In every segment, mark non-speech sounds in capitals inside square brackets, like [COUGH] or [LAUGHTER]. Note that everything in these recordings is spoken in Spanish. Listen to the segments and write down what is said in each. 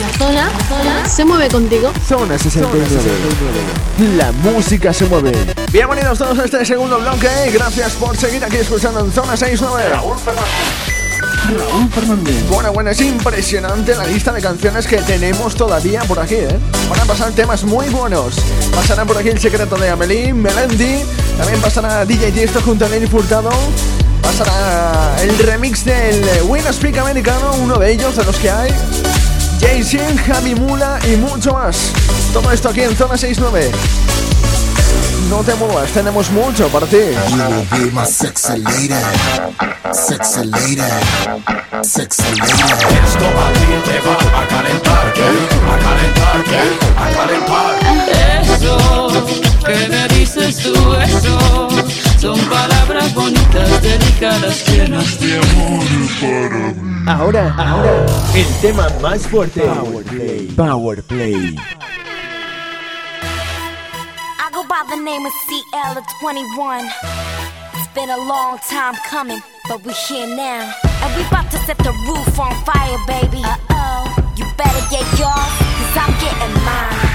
La zona, la zona se mueve contigo. Zona 69. La música se mueve. Bienvenidos todos a este segundo bloque. Gracias por seguir aquí escuchando en Zona 69. Raúl Fernández. Raúl Fernández. Bueno, bueno, es impresionante la lista de canciones que tenemos todavía por aquí, ¿eh? Van a pasar temas muy buenos. Pasarán por aquí El Secreto de Amelie, Melendi. También pasará DJ Tiesto junto a Nelly Furtado pasará el remix del Win Speak americano, uno de ellos, de los que hay. Jason, Javi Mula y mucho más. Todo esto aquí en Zona 69. No te muevas, tenemos mucho para ti. Esto a ti te va a calentar, ¿qué? A calentar, ¿qué? A calentar. Eso me dices tú, eso Ahora, ahora, el tema más fuerte. Power Play. Power Play. I go by the name of CL 21. It's been a long time coming, but we're here now. And we about to set the roof on fire, baby. Uh oh. You better get yours, cause I'm getting mine.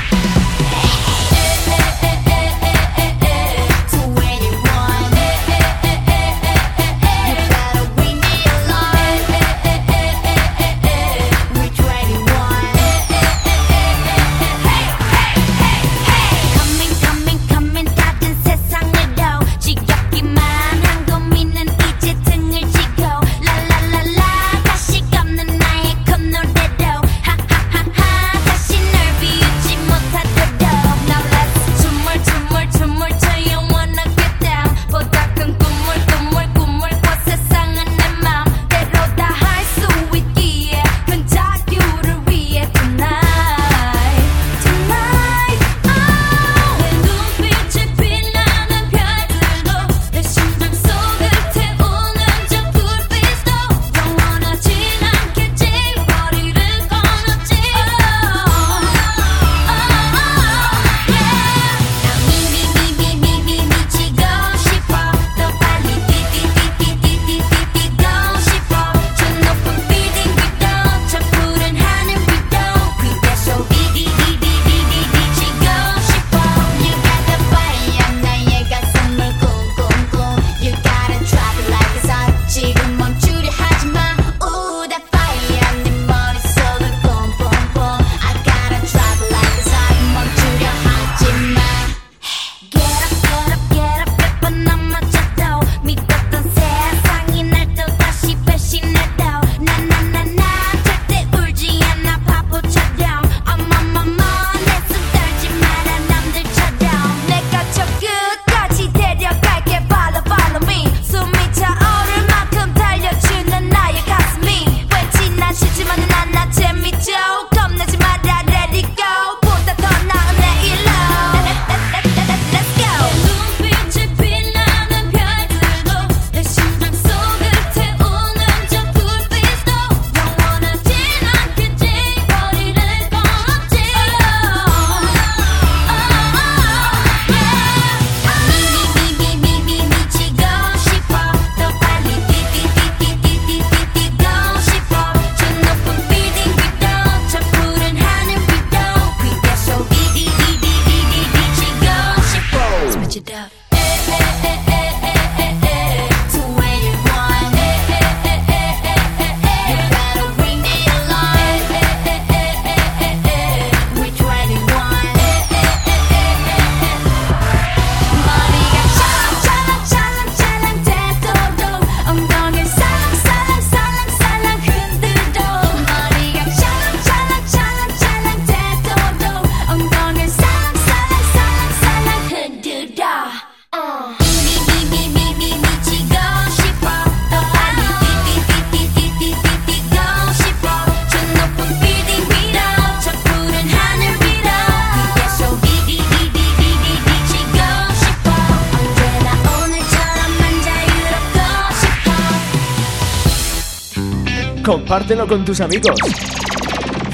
compártelo con tus amigos.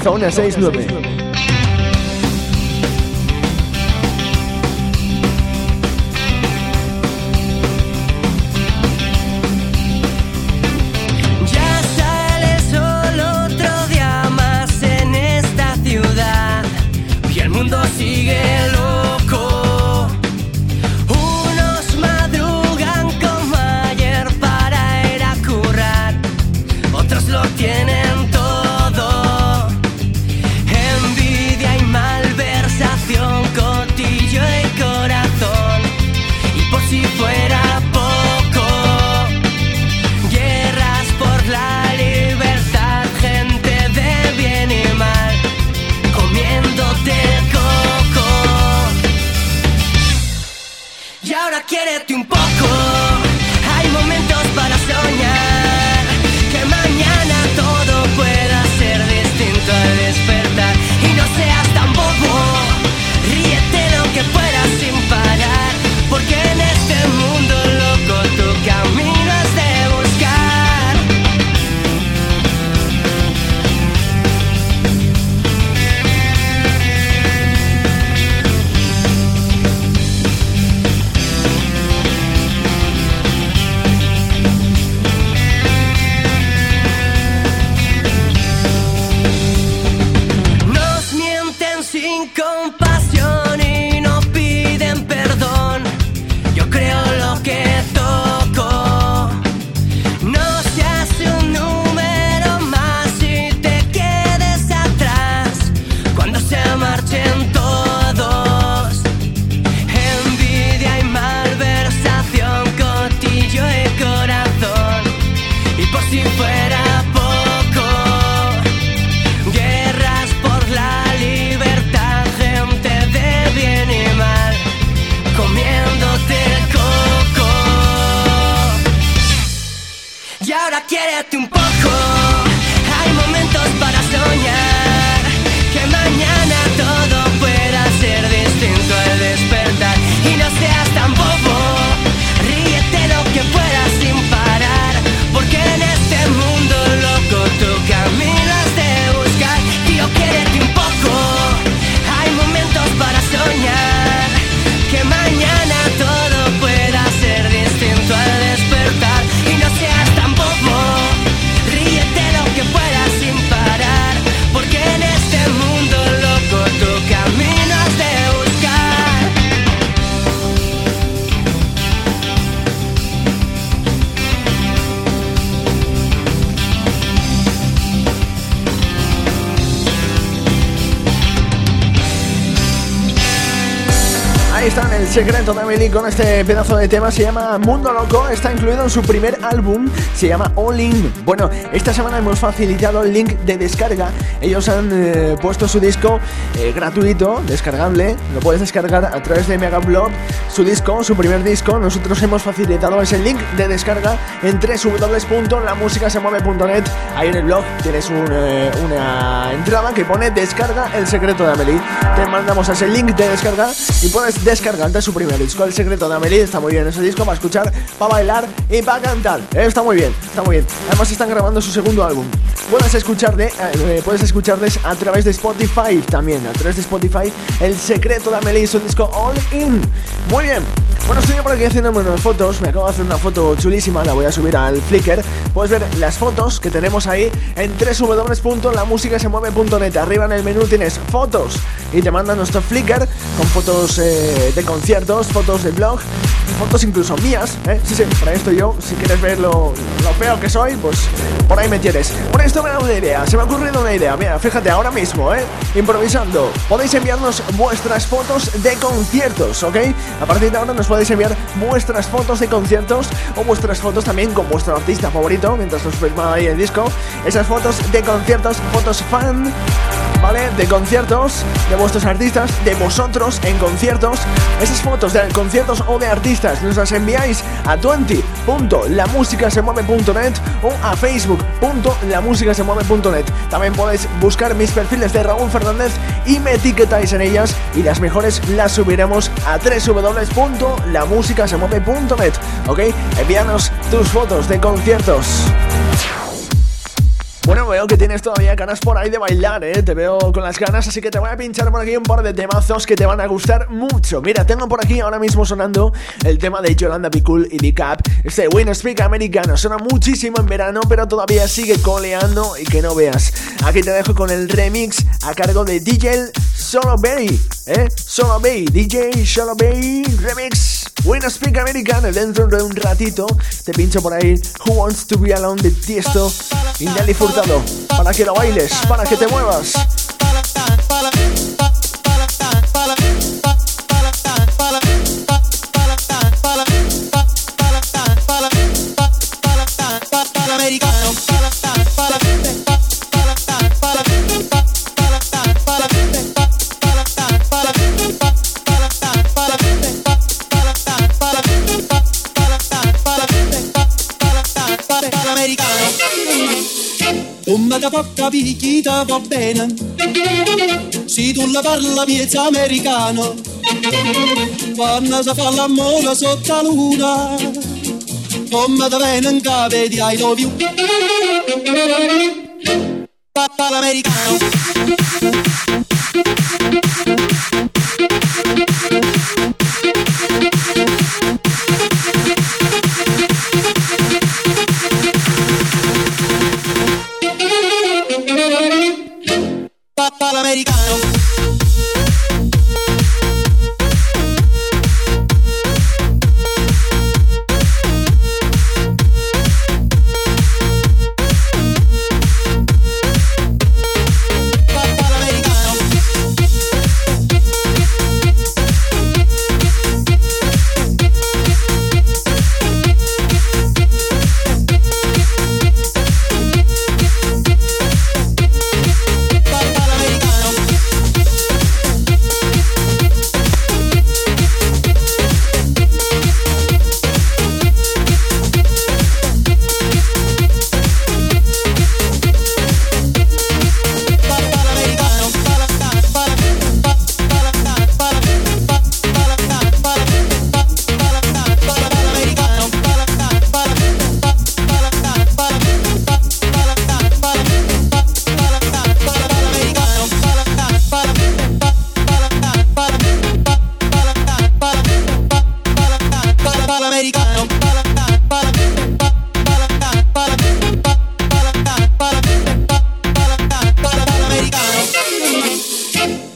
Zona 69. Y ahora quiérete un poco. Secreto de Amelie con este pedazo de tema. Se llama Mundo Loco. Está incluido en su primer álbum. Se llama All In. Bueno, esta semana hemos facilitado el link de descarga. Ellos han eh, puesto su disco eh, gratuito, descargable. Lo puedes descargar a través de Megablog. Su disco, su primer disco. Nosotros hemos facilitado ese link de descarga en www.lamusicasemueve.net. Ahí en el blog tienes un, eh, una entrada que pone Descarga el secreto de Amelie. Te mandamos ese link de descarga y puedes descargarte su primer disco, El secreto de Amelie. Está muy bien ese disco para escuchar, para bailar y para cantar. Eh, Está muy bien, está muy bien. Además están grabando su segundo álbum. Puedes escucharle, eh, puedes escucharles a través de Spotify también, a través de Spotify, El secreto de Amelie, su disco All In. Muy bien. Bueno, estoy por aquí haciéndome unas fotos. Me acabo de hacer una foto chulísima, la voy a subir al Flickr. Puedes ver las fotos que tenemos ahí en www.lamusicasemueve.net. Arriba en el menú tienes fotos y te manda nuestro Flickr con fotos eh, de conciertos, fotos de blog, fotos incluso mías. ¿eh? Sí, sí, para esto yo. Si quieres ver lo, lo feo que soy, pues por ahí me tienes. Por esto me da una idea, se me ha ocurrido una idea. Mira, fíjate, ahora mismo, ¿eh? improvisando. Podéis enviarnos vuestras fotos de conciertos, ¿ok? A partir de ahora nos podéis enviar vuestras fotos de conciertos o vuestras fotos también con vuestro artista favorito mientras os firma ahí el disco. Esas fotos de conciertos, fotos fan, ¿vale? De conciertos, de vuestros artistas, de vosotros en conciertos. Esas fotos de conciertos o de artistas nos las enviáis a 20.lamusicasemueve.net o a facebook.lamusicasemueve.net. También podéis buscar mis perfiles de Raúl Fernández y me etiquetáis en ellas y las mejores las subiremos a www.lamusicasemueve.net. ¿Ok? Envíanos tus fotos de conciertos. Veo que tienes todavía ganas por ahí de bailar, ¿eh? Te veo con las ganas, así que te voy a pinchar por aquí un par de temazos que te van a gustar mucho. Mira, tengo por aquí ahora mismo sonando el tema de Yolanda Bicul y Decap. Este Win Speak americano suena muchísimo en verano, pero todavía sigue coleando y que no veas. Aquí te dejo con el remix a cargo de DJ Solo Bay, ¿eh? Solo Bay, DJ Solo Bay Remix. Win Speak americano. Dentro de un ratito te pincho por ahí Who Wants to Be Alone de Tiesto y Nelly Furtado. Para que lo bailes, para que te muevas. che può capire va bene. Se tu la parla miezza americano, quando si fa la l'amore sotto la luna, come da venga vedi ai dovi. Papa l'americano.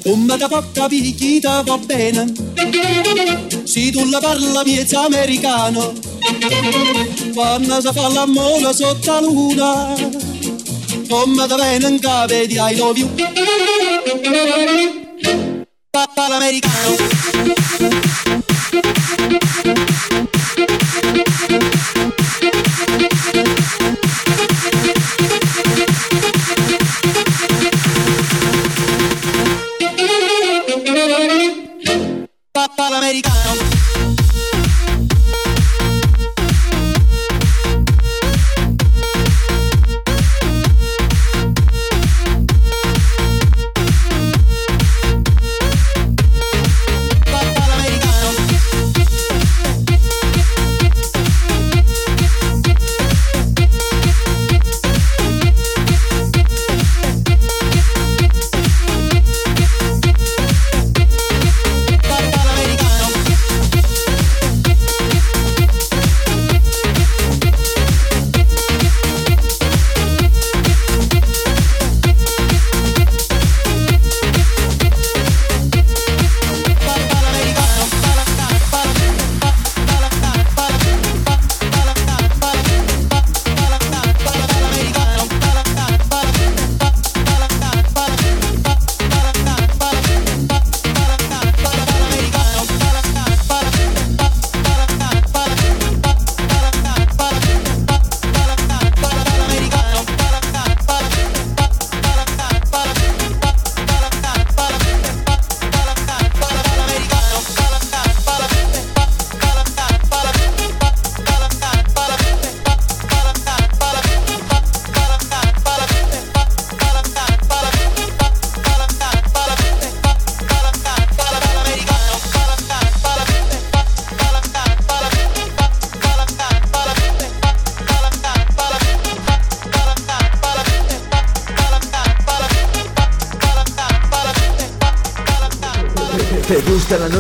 Come da poca picchita va bene. Se tu la parla miezza americano. Quando si fa l'amore sotto la luna Come da bene cave di I love you. Papà l'americano.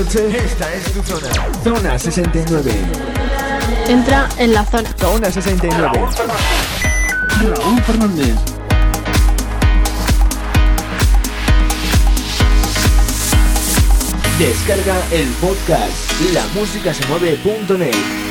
Noche? Esta es tu zona. Zona 69. Entra en la zona. Zona 69. Raúl Fernández. Descarga el podcast lamusicasemueve.net. I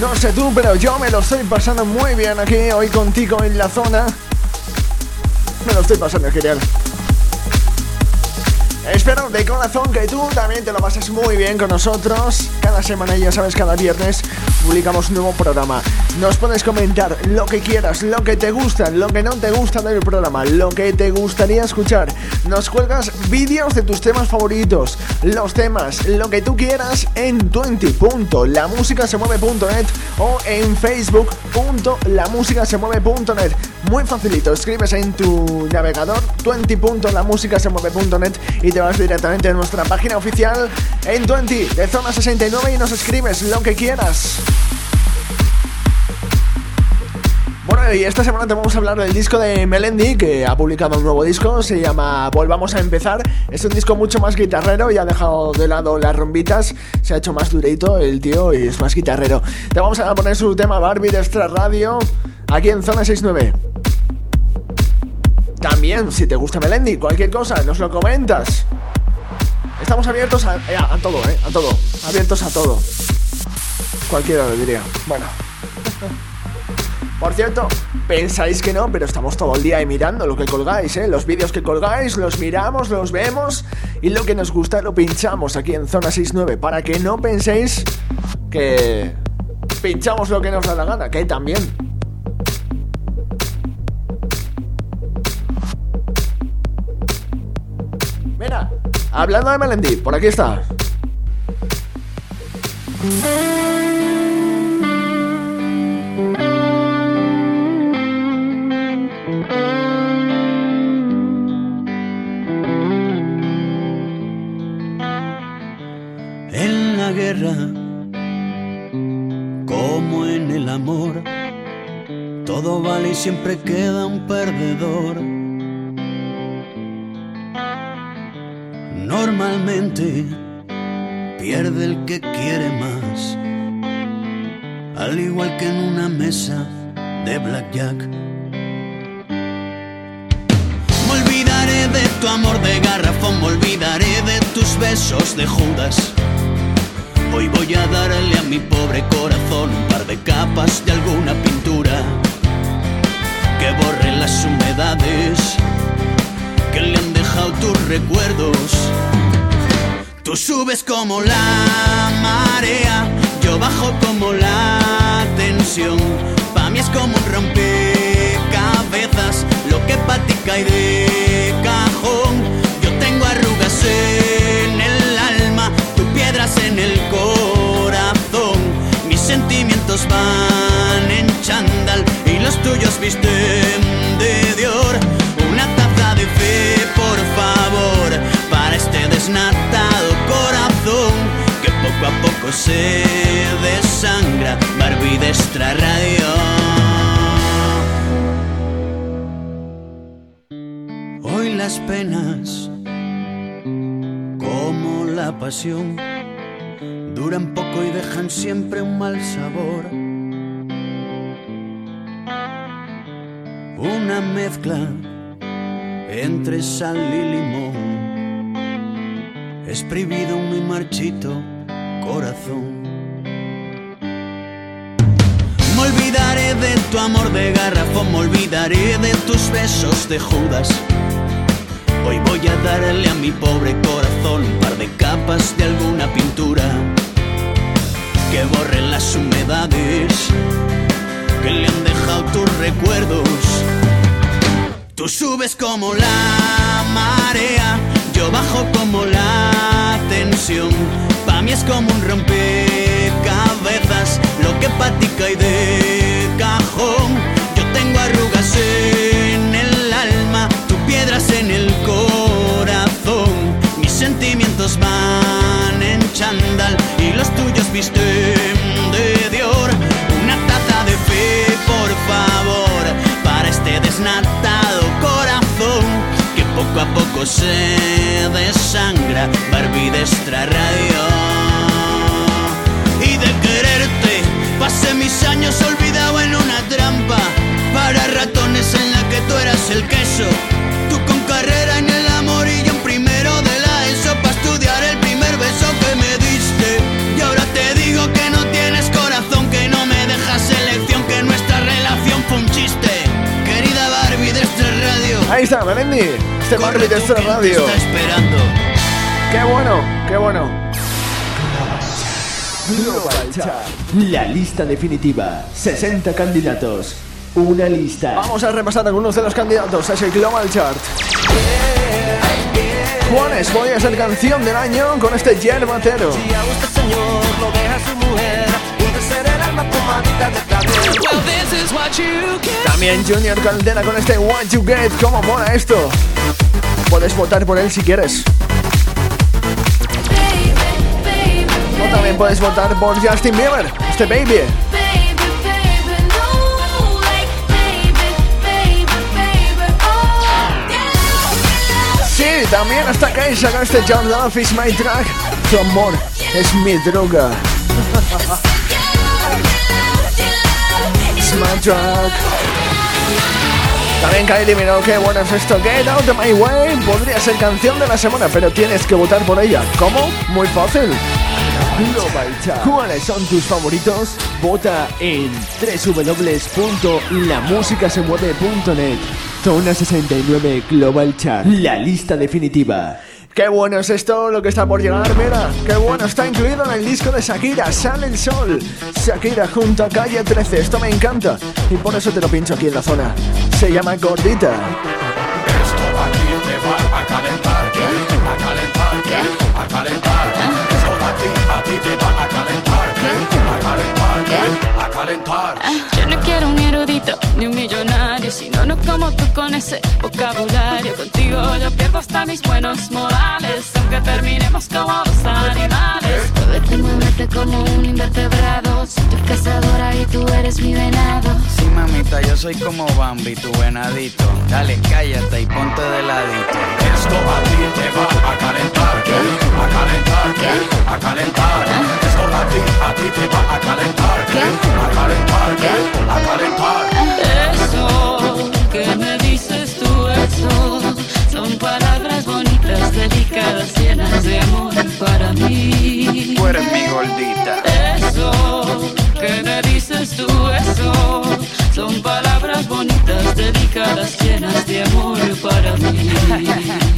No sé tú, pero yo me lo estoy pasando muy bien aquí hoy contigo en la zona. Me lo estoy pasando genial. Espero de corazón que tú también te lo pases muy bien con nosotros. Cada semana, ya sabes, cada viernes publicamos un nuevo programa. Nos puedes comentar lo que quieras, lo que te gusta, lo que no te gusta del programa, lo que te gustaría escuchar. Nos cuelgas vídeos de tus temas favoritos, los temas, lo que tú quieras en 20.lamusicasemueve.net o en facebook.lamusicasemueve.net. Muy facilito, escribes en tu navegador 20.lamusicasemueve.net y te vas directamente a nuestra página oficial en 20 de zona 69 y nos escribes lo que quieras. Bueno, y esta semana te vamos a hablar del disco de Melendi, que ha publicado un nuevo disco, se llama Volvamos a empezar. Es un disco mucho más guitarrero y ha dejado de lado las rumbitas, se ha hecho más durito el tío y es más guitarrero. Te vamos a poner su tema Barbie de Extra Radio aquí en Zona 69. También, si te gusta Melendi, cualquier cosa, nos lo comentas. Estamos abiertos a, eh, a todo, ¿eh? A todo. Abiertos a todo. Cualquiera lo diría. Bueno. Por cierto, pensáis que no, pero estamos todo el día ahí mirando lo que colgáis, ¿eh? Los vídeos que colgáis, los miramos, los vemos y lo que nos gusta lo pinchamos aquí en Zona 69 para que no penséis que pinchamos lo que nos da la gana, que también. Hablando de Melendi, por aquí está. En la guerra, como en el amor, todo vale y siempre queda un perdedor. Pierde el que quiere más, al igual que en una mesa de blackjack. Me olvidaré de tu amor de garrafón, me olvidaré de tus besos de Judas. Hoy voy a darle a mi pobre corazón un par de capas de alguna pintura Tú subes como la marea, yo bajo como la tensión. Pa' mí es como un rompecabezas, lo que pa' ti cae de cajón. Yo tengo arrugas en el alma, tú piedras en el corazón. Mis sentimientos van en chándal y los tuyos visten de Dior. Una taza de fe, por favor, para este desnatado que poco a poco se desangra. Barbie de radio. Hoy las penas, como la pasión, duran poco y dejan siempre un mal sabor. Una mezcla entre sal y limón, exprimido muy marchito corazón. Me olvidaré de tu amor de garrafón, me olvidaré de tus besos de Judas. Hoy voy a darle a mi pobre corazón un par de capas de alguna pintura que borre las humedades que le han dejado tus recuerdos. Tú subes como la marea, yo bajo como la tensión. Pa' mí es como un rompecabezas, lo que pa' cae de cajón. Yo tengo arrugas en el alma, tú piedras en el corazón. Mis sentimientos van en chándal y los tuyos visten de Dior. Una taza de fe, por favor, para este que poco a poco se desangra Barbie de radio. Y de quererte pasé mis años olvidado en una trampa Para ratones en la que tú eras el queso. Tú con carrera en el amor y yo en primero de la ESO para estudiar el primer beso que me diste. Y ahora te digo que no tienes corazón Que no me dejas elección Que nuestra relación fue un chiste. Ahí está, Melendi. Este Barbie de esta radio. Está esperando. Qué bueno, qué bueno. La lista definitiva. 60 candidatos. Una lista. Vamos a repasar algunos de los candidatos a ese Global Chart. Juanes podría ser canción del año con este Yerbatero. También Junior Caldera con este What You Get. ¿Cómo mola esto? Puedes votar por él si quieres. O también puedes votar por Justin Bieber, este baby. Sí, también hasta con este John Love is my track. Tu amor es mi droga. [LAUGHS] My drug. También Kylie Minogue, bueno es esto. Get Out of My Way podría ser canción de la semana, pero tienes que votar por ella. ¿Cómo? Muy fácil. ¿Cuáles son tus favoritos? Vota en www.lamusicasemueve.net. Zona 69 Global Chart. La lista definitiva. Qué bueno es esto, lo que está por llegar, mira. Qué bueno, está incluido en el disco de Shakira, Sale el Sol. Shakira junto a Calle 13, esto me encanta. Y por eso te lo pincho aquí en la zona. Se llama Gordita. Esto aquí te va a calentar, ¿qué? A calentar, ¿qué? A calentar. Esto a ti, a ti te como tú con ese vocabulario. Contigo yo pierdo hasta mis buenos modales, aunque terminemos como dos animales. Muévete, muévete como un invertebrado. Soy tu cazadora y tú eres mi venado. Sí, mamita, yo soy como Bambi, tu venadito. Dale, cállate y ponte de ladito. Esto a ti te va a calentar, ¿qué? A calentar, ¿qué? A calentar. Esto a ti, a ti te va a calentar, ¿qué? A calentar, ¿qué? A calentar. Eso que me dices tú, eso son palabras bonitas, delicadas, llenas de amor para mí. Tú eres mi gordita. Eso que me dices tú, eso son palabras bonitas, delicadas, llenas de amor para mí. [LAUGHS]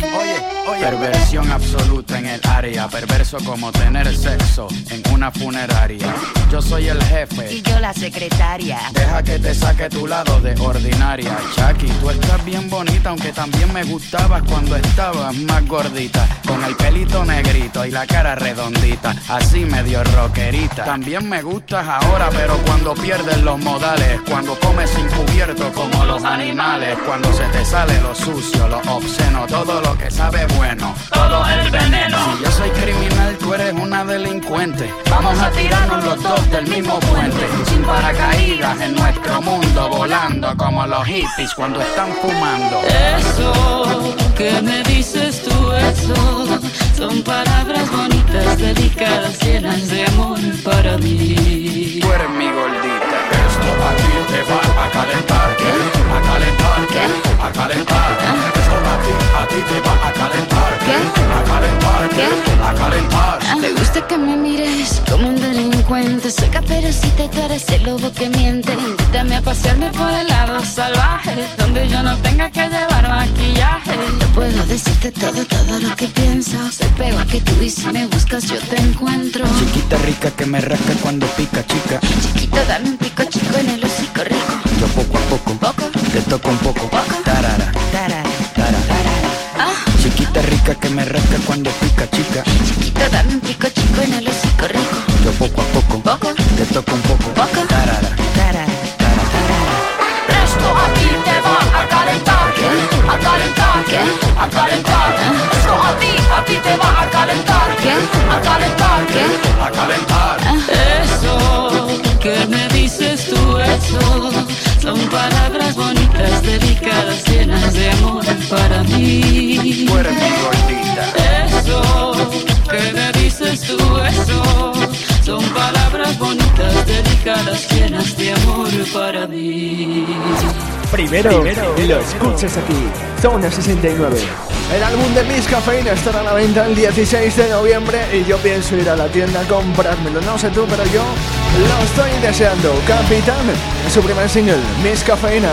Oye, oye. Perversión absoluta en el área. Perverso como tener sexo en una funeraria. Yo soy el jefe. Y yo la secretaria. Deja que te saque tu lado de ordinaria. Chucky, tú estás bien bonita, aunque también me gustabas cuando estabas más gordita. Con el pelito negrito y la cara redondita, así medio rockerita. También me gustas ahora, pero cuando pierdes los modales. Cuando comes sin cubierto como los animales. Cuando se te sale lo sucio, lo obsceno, todo lo que sabe bueno. Todo el veneno. Si yo soy criminal, tú eres una delincuente. Vamos a tirarnos los dos del mismo puente. Sin paracaídas en nuestro mundo, volando como los hippies cuando están fumando. Eso que me dices tú, eso son palabras bonitas, delicadas, llenas de amor para mí. Tú eres mi gordita. Esto a ti te va a calentar. A calentar. A calentar. A ti, te va a calentar, ¿qué? A calentar, ¿qué? A calentar. Me gusta que me mires como un delincuente. Soy pero si te tú eres el lobo que miente. Invítame a pasearme por el lado salvaje, donde yo no tenga que llevar maquillaje. Yo puedo decirte todo, todo lo que pienso. Soy peor que tú y si me buscas yo te encuentro. Chiquita rica que me rasca cuando pica, chica. Chiquito, dame un pico chico en el hocico rico. Yo poco a poco, Poco. te toco un poco. Tarara, Tarara. Tarara. Ah, Chiquita rica que me rasca cuando pica, chica. chiquito, dame un pico chico en el hocico rico. Yo poco a poco, Poco. te toco un poco. Poco. Tarara, Tarara. Esto a ti te va a calentar, ¿qué? A calentar, ¿qué? A calentar. Esto a ti, a ti te va a calentar, ¿qué? A calentar, ¿qué? A calentar. Eso Primero, lo escuchas aquí. Zona 69. El álbum de Miss Cafeína estará a la venta el 16 de noviembre y yo pienso ir a la tienda a comprármelo. No sé tú, pero yo lo estoy deseando. Capitán, su primer single, Miss Cafeína.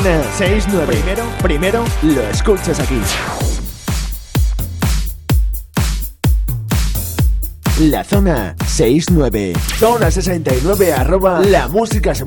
una, seis, nueve. Primero, primero lo escuchas aquí. La zona 69, zona 69 arroba la música se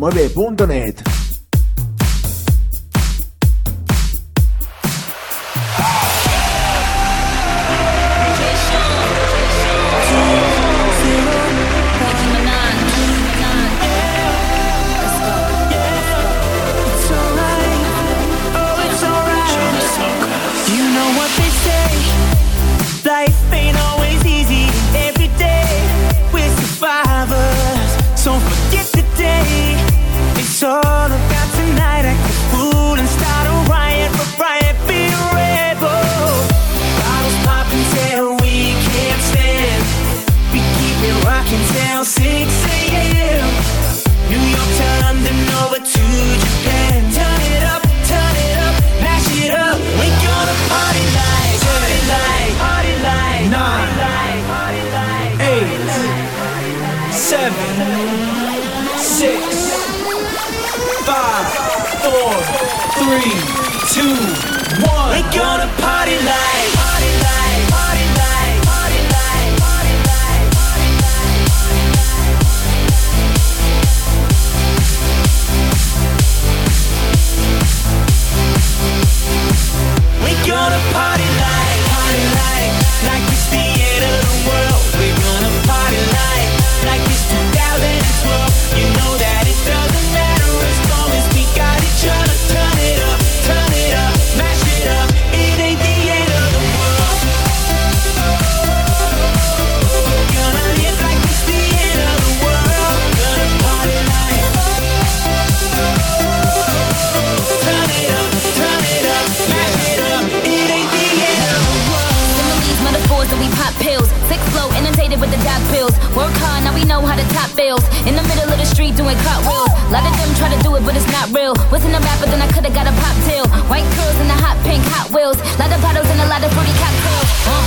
cartwheels. A lot of them try to do it, but it's not real. Wasn't a rapper, then I could've got a pop tail. White curls and the hot pink Hot Wheels. Lot of bottles and a lot of fruity cocktails. Uh,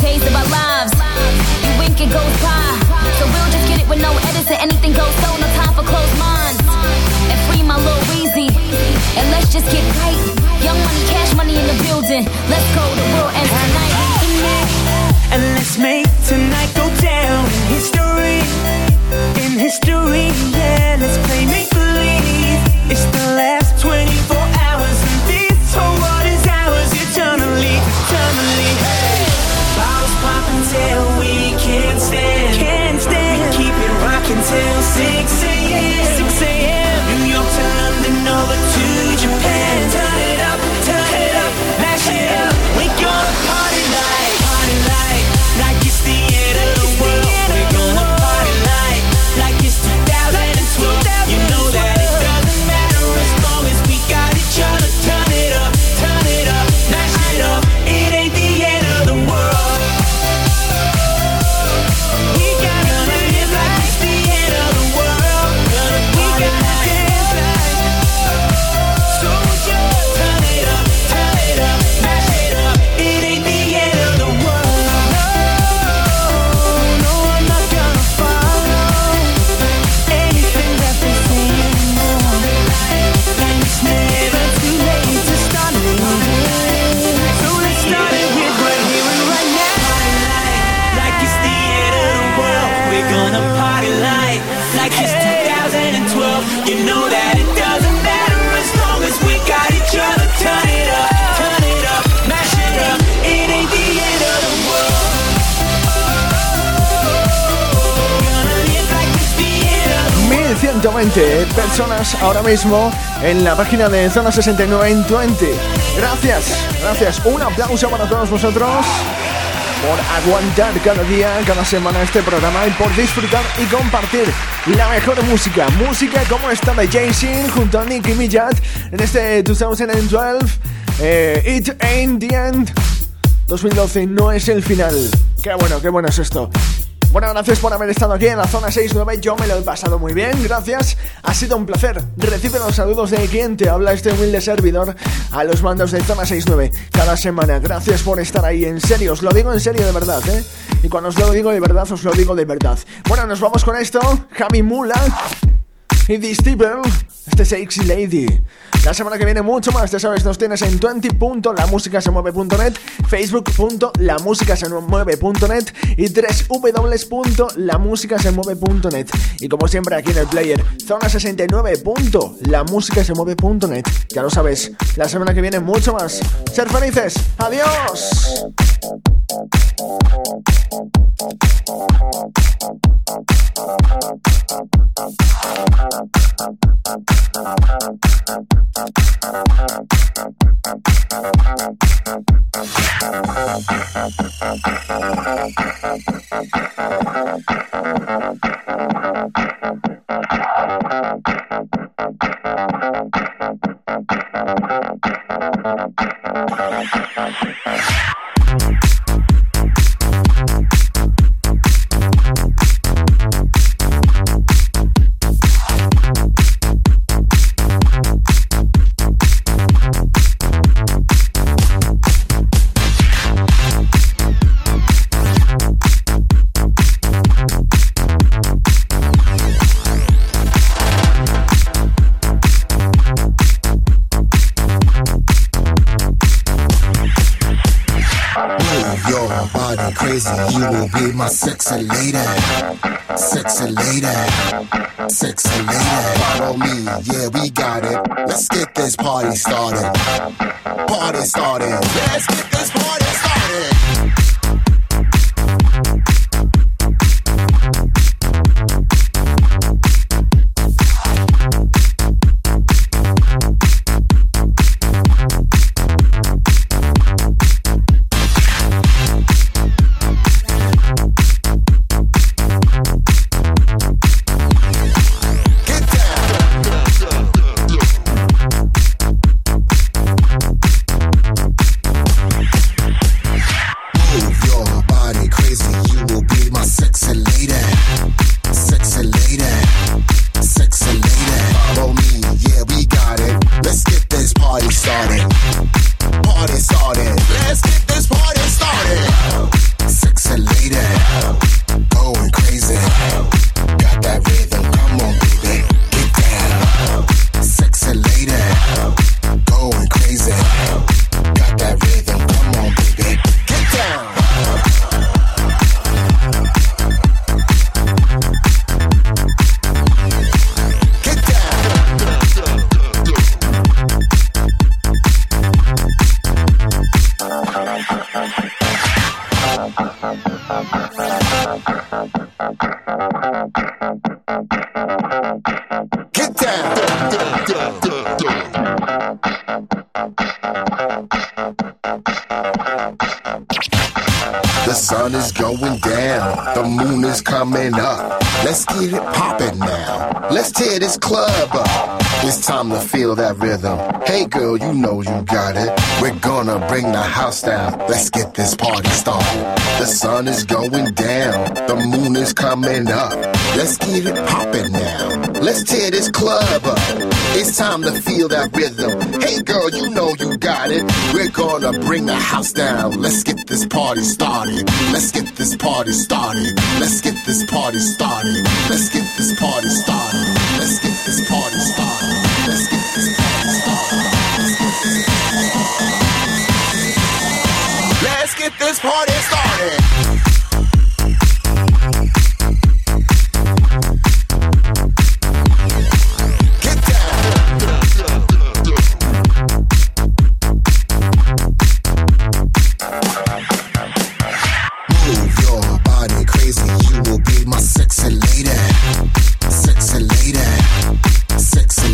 taste of our lives. You wink, it goes by. So we'll just get it with no edits and anything goes. So no time for closed minds. And free my little Weezy. And let's just get right. Young money, cash money in the building. Let's go, the world ends tonight. And let's make tonight personas ahora mismo en la página de Zona 69 en 20. Gracias, gracias. Un aplauso para todos vosotros por aguantar cada día, cada semana este programa y por disfrutar y compartir la mejor música. Música como esta de Jason junto a Nicki Minaj en este 2012. eh, It Ain't the End. 2012 no es el final. Qué bueno, qué bueno es esto. Bueno, gracias por haber estado aquí en la zona 69. Yo me lo he pasado muy bien, gracias. Ha sido un placer. Recibe los saludos de quien te habla este humilde servidor a los mandos de zona 69 cada semana. Gracias por estar ahí, en serio, os lo digo en serio de verdad, ¿eh? Y cuando os lo digo de verdad, os lo digo de verdad. Bueno, nos vamos con esto. Javi Mula y The Steeple, este Sexy Lady. La semana que viene mucho más, ya sabes, nos tienes en 20.lamusicasemueve.net, facebook.lamusicasemueve.net y www.lamusicasemueve.net. Y como siempre aquí en el player, zona 69.lamusicasemueve.net. Ya lo sabes, la semana que viene mucho más. Ser felices, adiós. Yeah. Crazy, you will be my sexy lady. Sexy lady. Sexy lady. Follow me, yeah, we got it. Let's get this party started. Party started. Let's get this party started. Coming up. Uh, let's get it poppin' now. Let's tear this club up. It's time to feel that rhythm. Hey girl, you know you got it. We're gonna bring the house down. Let's get this party started. The sun is going down, the moon is coming up. Let's get it poppin' now. Let's tear this club up. It's time to feel that rhythm. Hey girl, you know you got it. We're gonna bring the house down. Let's get this party started. Let's get this party started. Let's get this party started. Let's get this party started. Let's get this party started. Let's get this party started. Let's get this party started. You will be my sexy lady. Sexy lady. Sexy